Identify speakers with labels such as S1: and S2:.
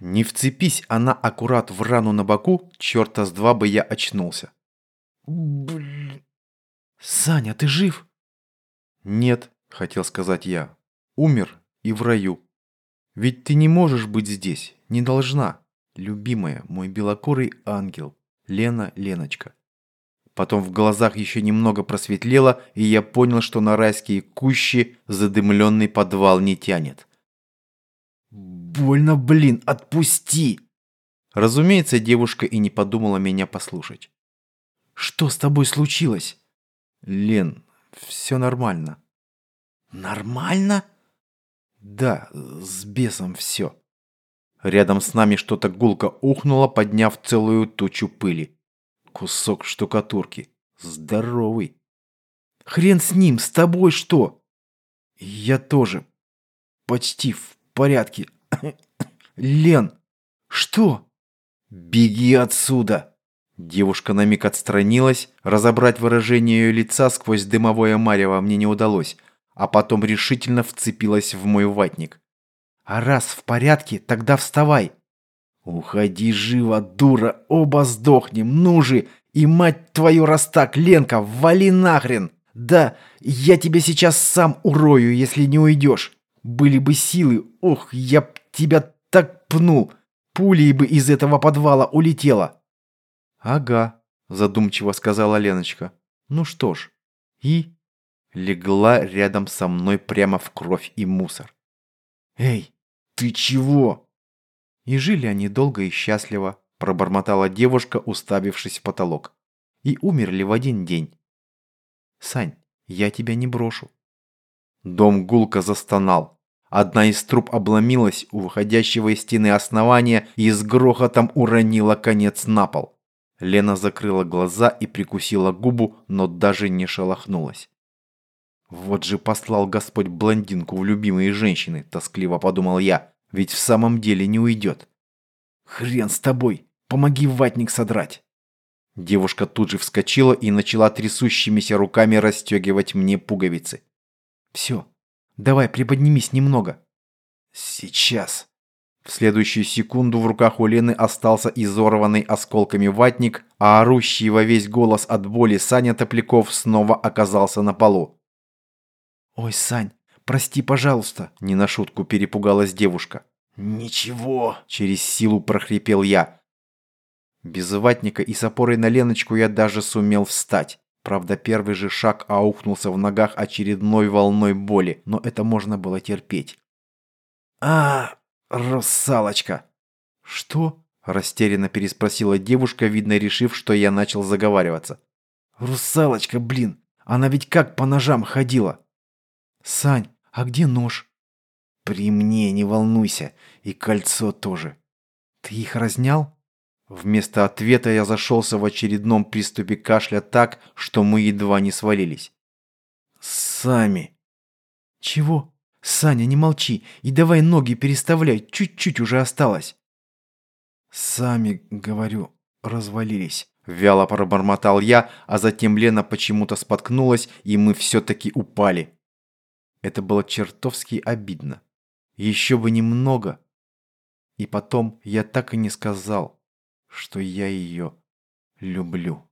S1: Не вцепись она аккурат в рану на боку, черта с два бы я очнулся.
S2: Блин. Саня, ты жив?
S1: Нет, хотел сказать я. Умер и в раю. Ведь ты не можешь быть здесь, не должна. Любимая, мой белокурый ангел, Лена Леночка. Потом в глазах еще немного просветлело, и я понял, что на райские кущи задымленный подвал не тянет.
S2: «Больно, блин, отпусти!»
S1: Разумеется, девушка и не подумала меня послушать.
S2: «Что с тобой случилось?»
S1: «Лен, все нормально».
S2: «Нормально?»
S1: «Да, с бесом все». Рядом с нами что-то гулко ухнуло, подняв целую тучу пыли. Кусок штукатурки. Здоровый.
S2: Хрен с ним, с тобой что?
S1: Я тоже. Почти в порядке.
S2: Лен, что?
S1: Беги отсюда. Девушка на миг отстранилась, разобрать выражение ее лица сквозь дымовое марево мне не удалось, а потом решительно вцепилась в мой ватник.
S2: А раз в порядке, тогда вставай.
S1: «Уходи живо, дура, оба сдохнем, ну же! И мать твою, раз так, Ленка, вали нахрен! Да, я тебя сейчас сам урою, если не уйдешь! Были бы силы, ох, я б тебя так пнул! Пулей бы из этого подвала улетела!» «Ага», задумчиво сказала Леночка. «Ну что ж, и...» Легла рядом со мной прямо в кровь и мусор.
S2: «Эй, ты чего?»
S1: И жили они долго и счастливо, пробормотала девушка, уставившись в потолок. И умерли в один день. Сань, я тебя не брошу. Дом гулко застонал. Одна из труб обломилась у выходящего из стены основания и с грохотом уронила конец на пол. Лена закрыла глаза и прикусила губу, но даже не шелохнулась. «Вот же послал Господь блондинку в любимые женщины», – тоскливо подумал я. Ведь в самом деле не уйдет.
S2: Хрен с тобой, помоги ватник содрать.
S1: Девушка тут же вскочила и начала трясущимися руками расстегивать мне пуговицы.
S2: Все, давай приподнимись немного.
S1: Сейчас. В следующую секунду в руках у Лены остался изорванный осколками ватник, а орущий во весь голос от боли Саня Топляков снова оказался на полу.
S2: «Ой, Сань, Прости, пожалуйста!» – не на шутку перепугалась девушка.
S1: «Ничего!» – через силу прохрипел я. Без ватника и с опорой на Леночку я даже сумел встать. Правда, первый же шаг аукнулся в ногах очередной волной боли, но это можно было терпеть.
S2: «А, русалочка!»
S1: «Что?» – растерянно переспросила девушка, видно решив, что я начал заговариваться.
S2: «Русалочка, блин! Она ведь как по ножам ходила!»
S1: «Сань, а где нож?
S2: При мне, не волнуйся. И кольцо тоже.
S1: Ты их разнял? Вместо ответа я зашелся в очередном приступе кашля так, что мы едва не свалились.
S2: Сами.
S1: Чего? Саня, не молчи и давай ноги переставляй, чуть-чуть уже осталось.
S2: Сами, говорю, развалились.
S1: Вяло пробормотал я, а затем Лена почему-то споткнулась, и мы все-таки упали. Это было чертовски обидно. Еще бы немного. И потом я так и не сказал, что я ее люблю.